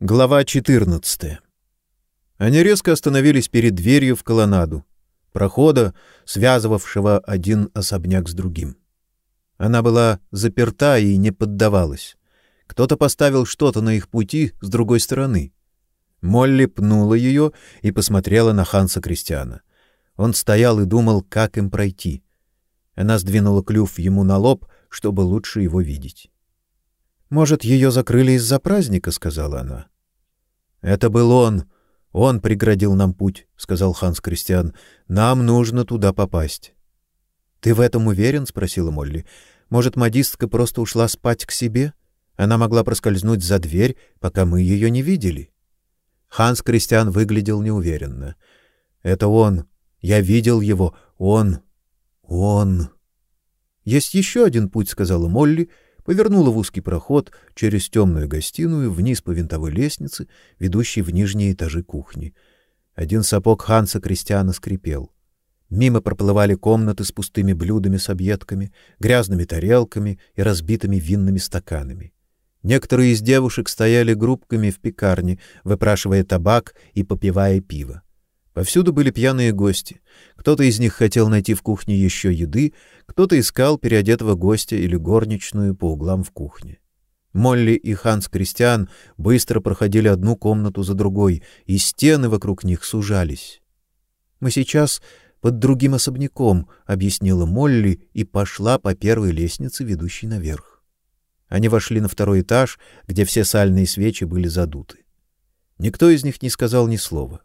Глава 14. Они резко остановились перед дверью в колоннаду, прохода, связывавшего один особняк с другим. Она была заперта и не поддавалась. Кто-то поставил что-то на их пути с другой стороны. Молли пнула ее и посмотрела на Ханса Кристиана. Он стоял и думал, как им пройти. Она сдвинула клюв ему на лоб, чтобы лучше его видеть. Может, ее закрыли из-за праздника, сказала она. Это был он. Он преградил нам путь, сказал Ханс Кристиан. Нам нужно туда попасть. Ты в этом уверен, спросила Молли. Может, модистка просто ушла спать к себе? Она могла проскользнуть за дверь, пока мы ее не видели. Ханс Кристиан выглядел неуверенно. Это он. Я видел его. Он. Он. Есть еще один путь, сказала Молли повернула в узкий проход через темную гостиную вниз по винтовой лестнице, ведущей в нижние этажи кухни. Один сапог Ханса Кристиана скрипел. Мимо проплывали комнаты с пустыми блюдами с объедками, грязными тарелками и разбитыми винными стаканами. Некоторые из девушек стояли группками в пекарне, выпрашивая табак и попивая пиво. Повсюду были пьяные гости. Кто-то из них хотел найти в кухне еще еды, кто-то искал переодетого гостя или горничную по углам в кухне. Молли и Ханс Кристиан быстро проходили одну комнату за другой, и стены вокруг них сужались. Мы сейчас под другим особняком, объяснила Молли и пошла по первой лестнице, ведущей наверх. Они вошли на второй этаж, где все сальные свечи были задуты. Никто из них не сказал ни слова.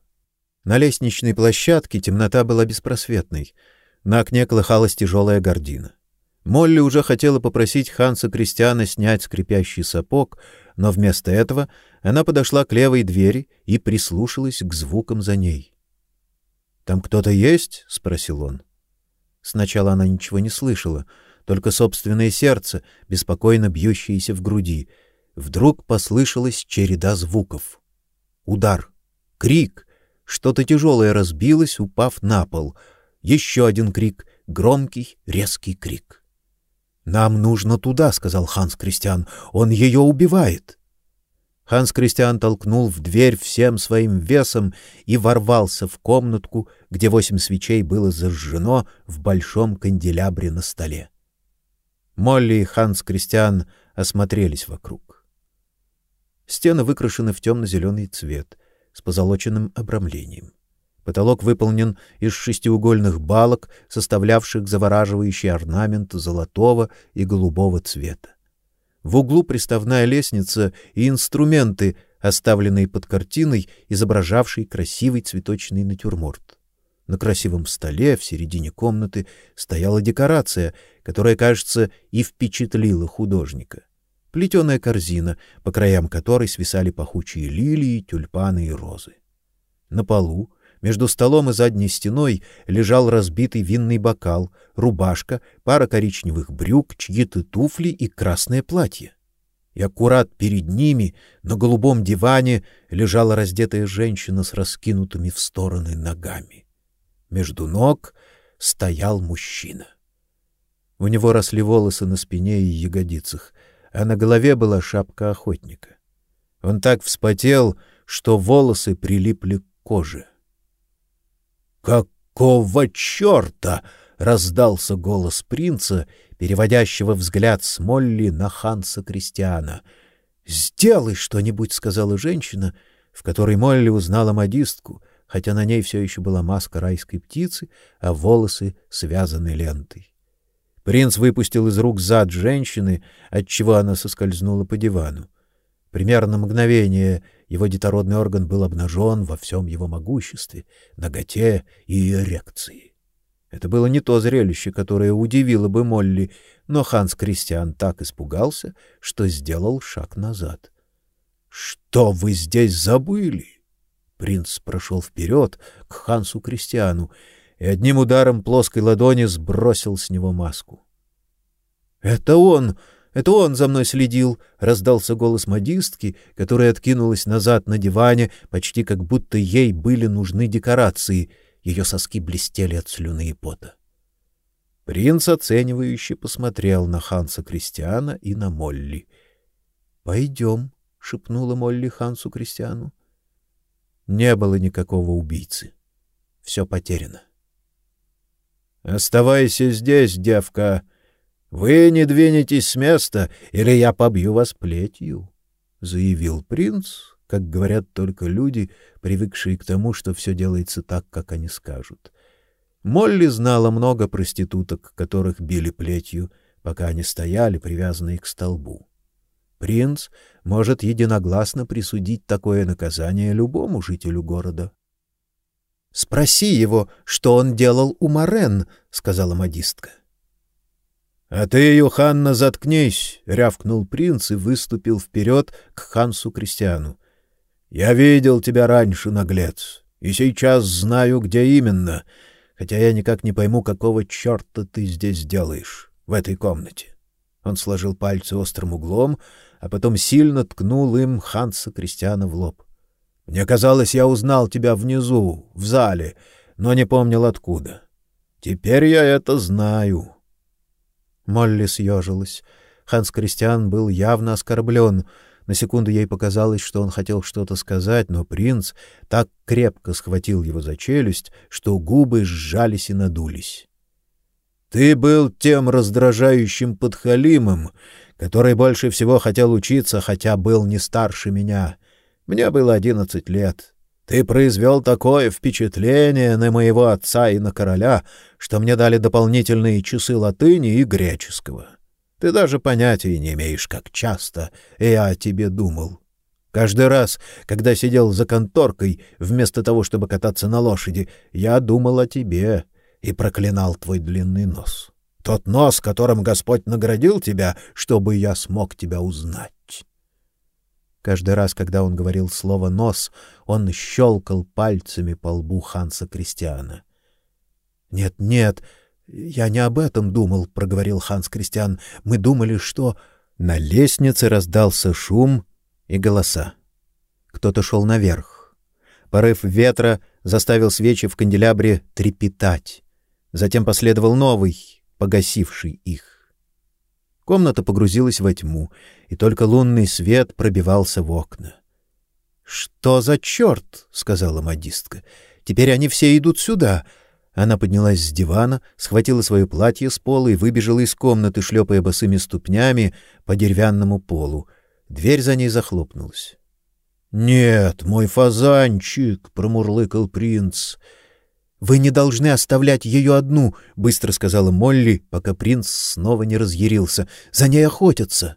На лестничной площадке темнота была беспросветной. На окне колыхалась тяжелая гардина. Молли уже хотела попросить Ханса Кристиана снять скрипящий сапог, но вместо этого она подошла к левой двери и прислушалась к звукам за ней. Там кто-то есть? спросил он. Сначала она ничего не слышала, только собственное сердце, беспокойно бьющееся в груди. Вдруг послышалась череда звуков. Удар, крик, что-то тяжелое разбилось, упав на пол. Еще один крик, громкий, резкий крик. Нам нужно туда, сказал Ханс Кристиан. Он ее убивает. Ханс Кристиан толкнул в дверь всем своим весом и ворвался в комнатку, где восемь свечей было зажжено в большом канделябре на столе. Молли и Ханс Кристиан осмотрелись вокруг. Стены выкрашены в темно зеленый цвет с позолоченным обрамлением. Потолок выполнен из шестиугольных балок, составлявших завораживающий орнамент золотого и голубого цвета. В углу приставная лестница и инструменты, оставленные под картиной, изображавшей красивый цветочный натюрморт. На красивом столе в середине комнаты стояла декорация, которая, кажется, и впечатлила художника плетеная корзина, по краям которой свисали пахучие лилии, тюльпаны и розы. На полу, между столом и задней стеной, лежал разбитый винный бокал, рубашка, пара коричневых брюк, чьи-то туфли и красное платье. И аккурат перед ними, на голубом диване, лежала раздетая женщина с раскинутыми в стороны ногами. Между ног стоял мужчина. У него росли волосы на спине и ягодицах, а на голове была шапка охотника. Он так вспотел, что волосы прилипли к коже. Какого чёрта! раздался голос принца, переводящего взгляд с Молли на Ханса Кристиана. "Сделай что-нибудь", сказала женщина, в которой Молли узнала модистку, хотя на ней все еще была маска райской птицы, а волосы связаны лентой. Принц выпустил из рук зад женщины, от чего она соскользнула по дивану. Примерно мгновение его детородный орган был обнажен во всем его могуществе, наготе и эрекции. Это было не то зрелище, которое удивило бы Молли, но Ханс Кристиан так испугался, что сделал шаг назад. Что вы здесь забыли? Принц прошел вперед к Хансу Кристиану и одним ударом плоской ладони сбросил с него маску. Это он, это он за мной следил, раздался голос модистки, которая откинулась назад на диване, почти как будто ей были нужны декорации. Ее соски блестели от слюны и пота. Принц оценивающе посмотрел на Ханса Кристиана и на Молли. «Пойдем», — шепнула Молли Хансу Кристиану. Не было никакого убийцы. Все потеряно. Оставайся здесь, девка. Вы не двинетесь с места, или я побью вас плетью, заявил принц, как говорят только люди, привыкшие к тому, что все делается так, как они скажут. Молли знала много проституток, которых били плетью, пока они стояли привязанные к столбу. Принц может единогласно присудить такое наказание любому жителю города. Спроси его, что он делал у Марен, сказала модистка. А ты, Юханна, заткнись, рявкнул принц и выступил вперед к Хансу Кристиану. Я видел тебя раньше, наглец, и сейчас знаю, где именно, хотя я никак не пойму, какого черта ты здесь делаешь в этой комнате. Он сложил пальцы острым углом, а потом сильно ткнул им Ханса Кристиана в лоб. Мне казалось, я узнал тебя внизу, в зале, но не помнил откуда. Теперь я это знаю. Молли съежилась. Ханс Кристиан был явно оскорблен. На секунду ей показалось, что он хотел что-то сказать, но принц так крепко схватил его за челюсть, что губы сжались и надулись. Ты был тем раздражающим подхалимом, который больше всего хотел учиться, хотя был не старше меня. Мне было одиннадцать лет. Ты произвел такое впечатление на моего отца и на короля, что мне дали дополнительные часы латыни и греческого. Ты даже понятия не имеешь, как часто я о тебе думал. Каждый раз, когда сидел за конторкой, вместо того, чтобы кататься на лошади, я думал о тебе и проклинал твой длинный нос. Тот нос, которым Господь наградил тебя, чтобы я смог тебя узнать. Каждый раз, когда он говорил слово «нос», он щелкал пальцами по лбу Ханса Кристиана. «Нет, нет, я не об этом думал», — проговорил Ханс Кристиан. «Мы думали, что...» На лестнице раздался шум и голоса. Кто-то шел наверх. Порыв ветра заставил свечи в канделябре трепетать. Затем последовал новый, погасивший их. Комната погрузилась во тьму, и только лунный свет пробивался в окна. Что за черт?» — сказала модистка. Теперь они все идут сюда. Она поднялась с дивана, схватила свое платье с пола и выбежала из комнаты, шлепая босыми ступнями по деревянному полу. Дверь за ней захлопнулась. Нет, мой фазанчик, промурлыкал принц. Вы не должны оставлять ее одну, быстро сказала Молли, пока принц снова не разъярился. За ней охотятся.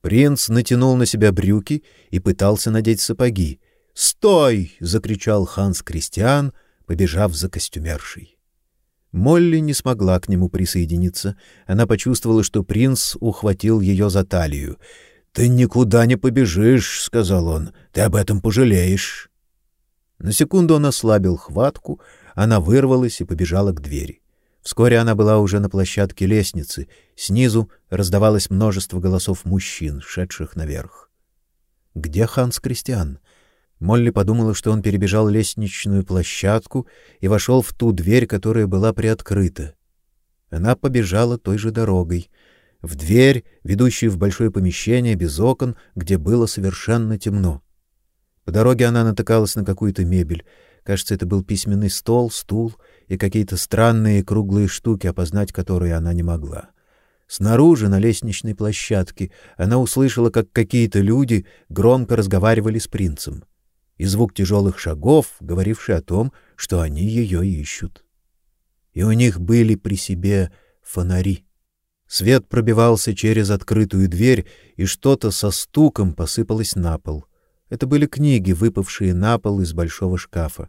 Принц натянул на себя брюки и пытался надеть сапоги. "Стой!" закричал Ханс Кристиан, побежав за костюмершей. Молли не смогла к нему присоединиться. Она почувствовала, что принц ухватил ее за талию. "Ты никуда не побежишь", сказал он. "Ты об этом пожалеешь". На секунду он ослабил хватку, она вырвалась и побежала к двери. Вскоре она была уже на площадке лестницы. Снизу раздавалось множество голосов мужчин, шедших наверх. Где Ханс Кристиан? Молли подумала, что он перебежал лестничную площадку и вошел в ту дверь, которая была приоткрыта. Она побежала той же дорогой, в дверь, ведущую в большое помещение без окон, где было совершенно темно. По дороге она натыкалась на какую-то мебель. Кажется, это был письменный стол, стул и какие-то странные круглые штуки, опознать которые она не могла. Снаружи, на лестничной площадке, она услышала, как какие-то люди громко разговаривали с принцем, и звук тяжелых шагов, говоривший о том, что они ее ищут. И у них были при себе фонари. Свет пробивался через открытую дверь, и что-то со стуком посыпалось на пол. Это были книги, выпавшие на пол из большого шкафа.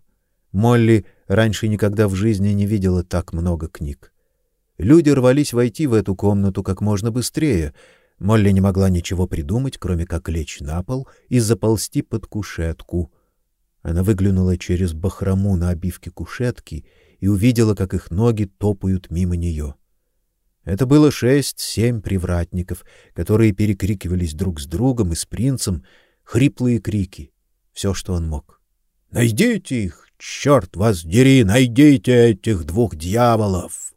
Молли раньше никогда в жизни не видела так много книг. Люди рвались войти в эту комнату как можно быстрее. Молли не могла ничего придумать, кроме как лечь на пол и заползти под кушетку. Она выглянула через бахрому на обивке кушетки и увидела, как их ноги топают мимо нее. Это было шесть-семь привратников, которые перекрикивались друг с другом и с принцем, хриплые крики, все, что он мог. Найдите их, черт вас дери, найдите этих двух дьяволов.